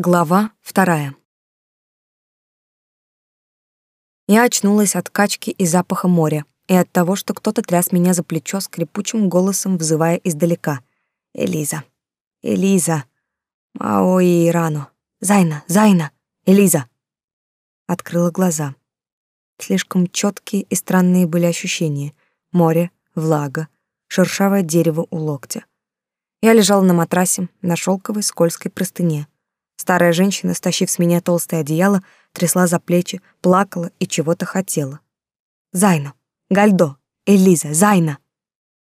Глава вторая. Я очнулась от качки и запаха моря, и от того, что кто-то тряс меня за плечо скрипучим голосом, взывая издалека. «Элиза! Элиза! Маои Ирано! Зайна! Зайна! Элиза!» Открыла глаза. Слишком четкие и странные были ощущения. Море, влага, шершавое дерево у локтя. Я лежала на матрасе, на шелковой скользкой простыне — Старая женщина, стащив с меня толстое одеяло, трясла за плечи, плакала и чего-то хотела. «Зайна! Гальдо! Элиза! Зайна!»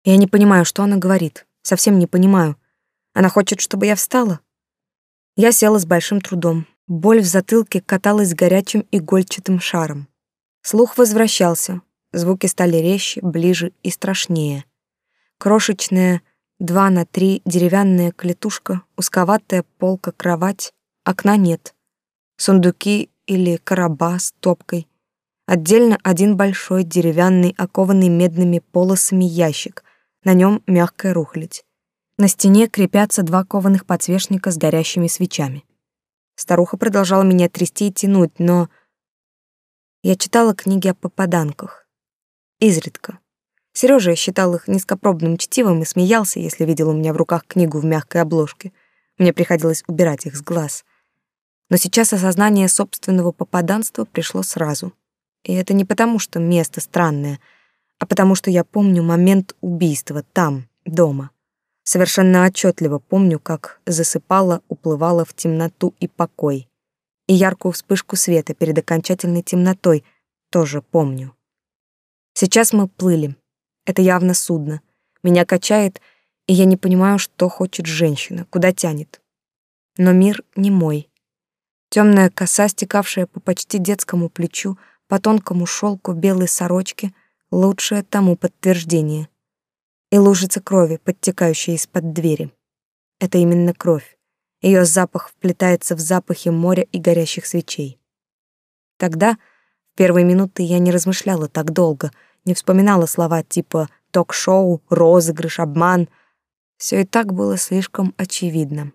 Я не понимаю, что она говорит. Совсем не понимаю. Она хочет, чтобы я встала? Я села с большим трудом. Боль в затылке каталась горячим игольчатым шаром. Слух возвращался. Звуки стали резче, ближе и страшнее. Крошечная Два на три деревянная клетушка, узковатая полка-кровать, окна нет. Сундуки или короба с топкой. Отдельно один большой деревянный, окованный медными полосами ящик. На нем мягкая рухлядь. На стене крепятся два кованых подсвечника с горящими свечами. Старуха продолжала меня трясти и тянуть, но... Я читала книги о попаданках. Изредка. Сережа считал их низкопробным чтивом и смеялся, если видел у меня в руках книгу в мягкой обложке. Мне приходилось убирать их с глаз. Но сейчас осознание собственного попаданства пришло сразу. И это не потому, что место странное, а потому что я помню момент убийства там, дома. Совершенно отчетливо помню, как засыпала, уплывала в темноту и покой. И яркую вспышку света перед окончательной темнотой тоже помню. Сейчас мы плыли, это явно судно. Меня качает, и я не понимаю, что хочет женщина, куда тянет. Но мир не мой. Темная коса, стекавшая по почти детскому плечу, по тонкому шелку белой сорочки, лучшее тому подтверждение. И лужица крови, подтекающая из-под двери. Это именно кровь. Ее запах вплетается в запахи моря и горящих свечей. Тогда, в первые минуты, я не размышляла так долго — не вспоминала слова типа ток-шоу, розыгрыш, обман. Все и так было слишком очевидно.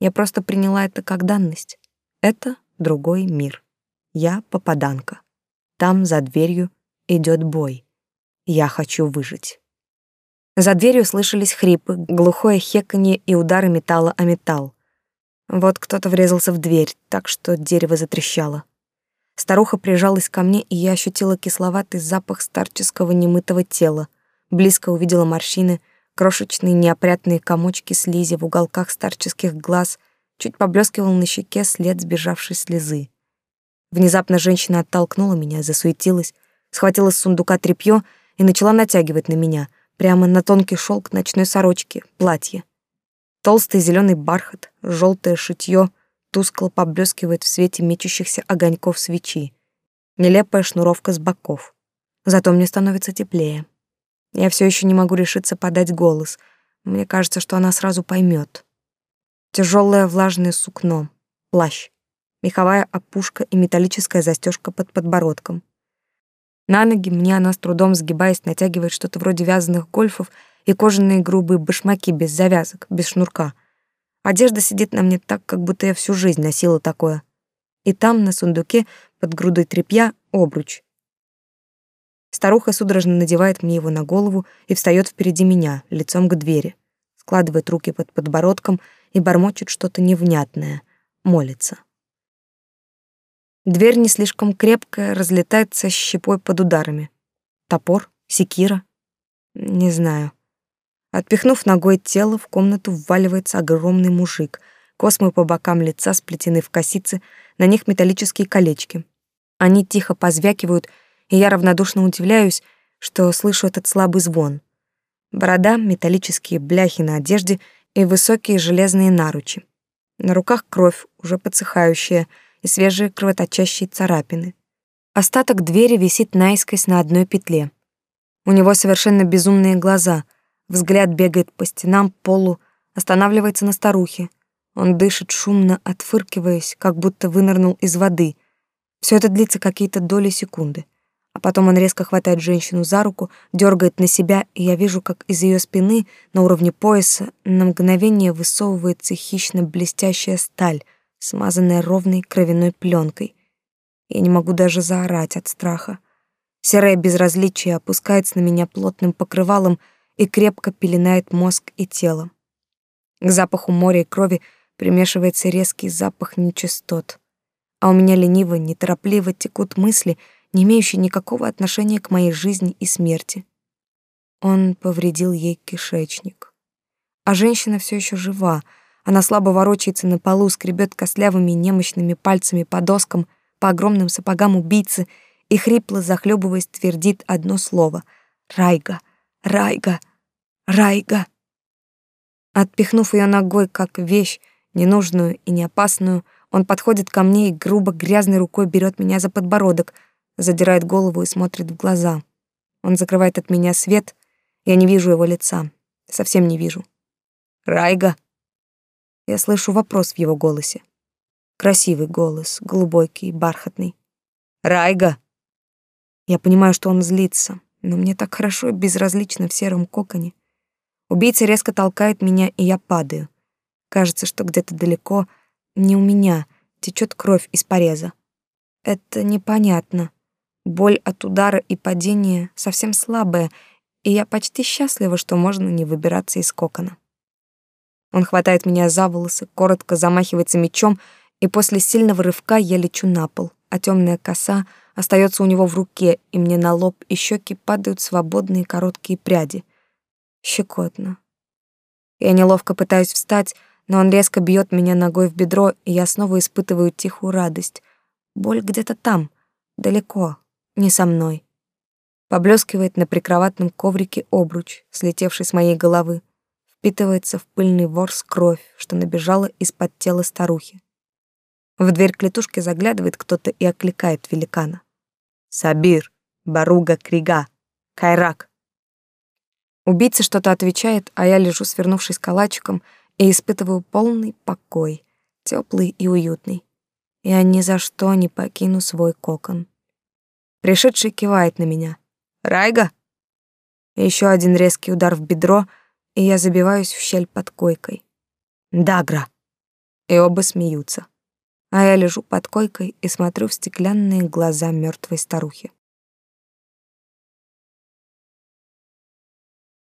Я просто приняла это как данность. Это другой мир. Я попаданка. Там за дверью идет бой. Я хочу выжить. За дверью слышались хрипы, глухое хеканье и удары металла о металл. Вот кто-то врезался в дверь, так что дерево затрещало. Старуха прижалась ко мне, и я ощутила кисловатый запах старческого немытого тела. Близко увидела морщины, крошечные неопрятные комочки слизи в уголках старческих глаз, чуть поблескивал на щеке след сбежавшей слезы. Внезапно женщина оттолкнула меня, засуетилась, схватила с сундука тряпьё и начала натягивать на меня, прямо на тонкий шелк ночной сорочки, платье. Толстый зеленый бархат, желтое шитьё — тускло поблескивает в свете мечущихся огоньков свечи. Нелепая шнуровка с боков. Зато мне становится теплее. Я все еще не могу решиться подать голос. Мне кажется, что она сразу поймет. Тяжелое влажное сукно, плащ, меховая опушка и металлическая застежка под подбородком. На ноги мне она с трудом сгибаясь натягивает что-то вроде вязаных гольфов и кожаные грубые башмаки без завязок, без шнурка — Одежда сидит на мне так, как будто я всю жизнь носила такое. И там, на сундуке, под грудой тряпья, обруч. Старуха судорожно надевает мне его на голову и встает впереди меня, лицом к двери, складывает руки под подбородком и бормочет что-то невнятное, молится. Дверь не слишком крепкая, разлетается щепой под ударами. Топор? Секира? Не знаю. Отпихнув ногой тело, в комнату вваливается огромный мужик. Космы по бокам лица сплетены в косицы, на них металлические колечки. Они тихо позвякивают, и я равнодушно удивляюсь, что слышу этот слабый звон. Борода, металлические бляхи на одежде и высокие железные наручи. На руках кровь, уже подсыхающая, и свежие кровоточащие царапины. Остаток двери висит наискось на одной петле. У него совершенно безумные глаза — Взгляд бегает по стенам, полу, останавливается на старухе. Он дышит шумно, отфыркиваясь, как будто вынырнул из воды. Все это длится какие-то доли секунды. А потом он резко хватает женщину за руку, дергает на себя, и я вижу, как из ее спины на уровне пояса на мгновение высовывается хищно блестящая сталь смазанная ровной кровяной пленкой. Я не могу даже заорать от страха. Серое безразличие опускается на меня плотным покрывалом и крепко пеленает мозг и тело. К запаху моря и крови примешивается резкий запах нечистот. А у меня лениво, неторопливо текут мысли, не имеющие никакого отношения к моей жизни и смерти. Он повредил ей кишечник. А женщина все еще жива. Она слабо ворочается на полу, скребет костлявыми немощными пальцами по доскам, по огромным сапогам убийцы и хрипло захлебываясь твердит одно слово: "Райга, Райга, Райга". Отпихнув ее ногой как вещь, ненужную и неопасную, он подходит ко мне и грубо грязной рукой берет меня за подбородок, задирает голову и смотрит в глаза. Он закрывает от меня свет, я не вижу его лица, совсем не вижу. Райга. Я слышу вопрос в его голосе. Красивый голос, глубокий, бархатный. Райга. Я понимаю, что он злится, но мне так хорошо и безразлично в сером коконе. Убийца резко толкает меня, и я падаю. Кажется, что где-то далеко, не у меня, течет кровь из пореза. Это непонятно. Боль от удара и падения совсем слабая, и я почти счастлива, что можно не выбираться из кокона. Он хватает меня за волосы, коротко замахивается мечом, и после сильного рывка я лечу на пол, а темная коса остается у него в руке, и мне на лоб и щеки падают свободные короткие пряди. Щекотно. Я неловко пытаюсь встать, но он резко бьет меня ногой в бедро, и я снова испытываю тихую радость. Боль где-то там, далеко, не со мной. Поблескивает на прикроватном коврике обруч, слетевший с моей головы. Впитывается в пыльный ворс кровь, что набежала из-под тела старухи. В дверь клетушки заглядывает кто-то и окликает великана. «Сабир! Баруга Крига! Кайрак!» Убийца что-то отвечает, а я лежу, свернувшись калачиком, и испытываю полный покой, теплый и уютный. Я ни за что не покину свой кокон. Пришедший кивает на меня. Райга? Еще один резкий удар в бедро, и я забиваюсь в щель под койкой. Дагра. И оба смеются. А я лежу под койкой и смотрю в стеклянные глаза мертвой старухи.